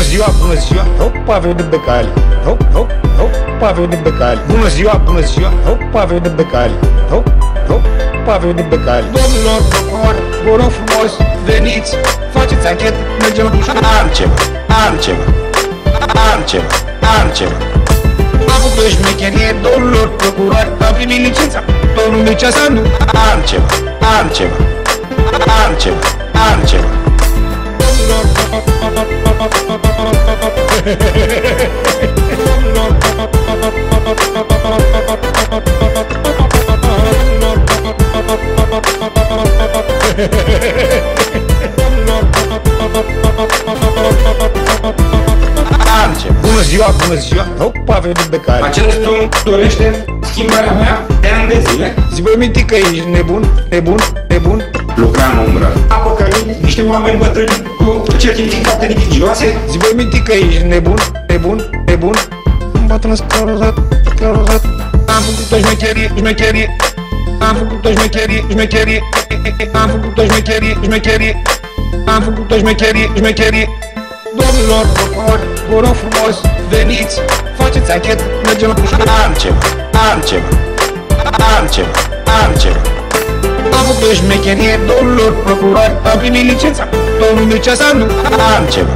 ziua, bună ziua, hopa, venit pe cale Hop, hop, hopa, venit pe cale Bună ziua, bună ziua, hopa, venit pe cale Hop, hop, hopa, venit pe cale Domnilor procuror, vă rog frumos, veniți, faceți anchetă, mergem la pușcă. Am ceva, am ceva, am ceva, am ceva Am făcut o șmecherie, domnilor procurori, am primit licența, domnul Mircea Sandu. Am ceva, am ceva, am ceva, am ceva Domnilor Am ceva Bună ziua, bună ziua, hopa, venit pe cale Acest om dorește schimbarea mea de ani de zile. Zi băi, minti că ești nebun, nebun, nebun Lucra în umbră. A păcălit niște oameni bătrâni cu certificate litigioase. Zi băi, minti că ești nebun, nebun, nebun. Îmi bat în sclerozat, sclerozat Am făcut o șmecherie, șmecherie Am făcut o șmecherie, șmecherie Am făcut o șmecherie, șmecherie Am făcut o șmecherie, șmecherie Domnilor procurori, vă rog frumos, veniți, faceți anchetă, mergem la pușcă. Am ceva, am ceva, am ceva, am ceva Am făcut o șmecherie, domnilor procurori, am primit licența, domnul Mircea Sandu. Am ceva,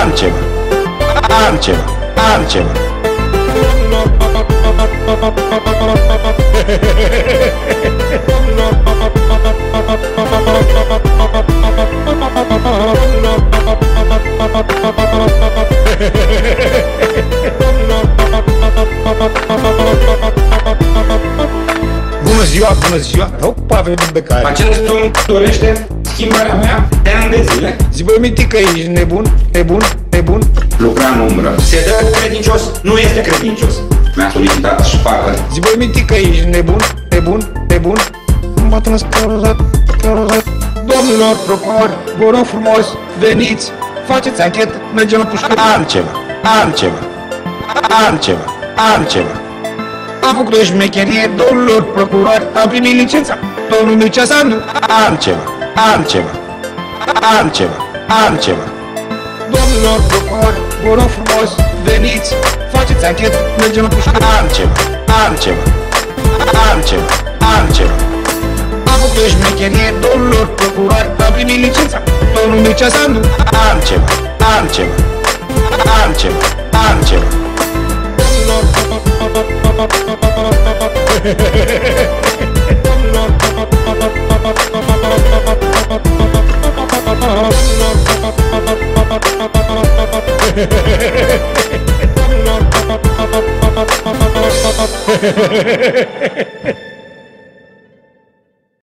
am ceva, am ceva, am ceva Bună ziua, bună ziua, hopa, venit pe cale Acest om dorește schimbarea mea de ani de zile. Zi băi, minti că ești nebun, nebun, nebun Lucra în umbră. Se dă credincios, nu este credincios. Mi-a solicitat să facă Zi băi, minti că ești nebun, nebun, nebun Îmi bat în sclerozat, sclerozat Domnilor procurori, vă rog frumos, veniți, faceți anchetă, mergem la pușcă. Am ceva, am ceva, am făcut o șmecherie, domnilor procurori, am primit licența, domnul Mircea Sandu. Am ceva, am ceva, am ceva, am ceva Domnilor procurori, vă rog frumos, veniți, faceți anchetă, mergem la pușcă. Am ceva, am ceva, am ceva, am ceva Am făcut o șmecherie, domnilor procurori, am primit licența, domnul Mircea Sandu. Hehehehe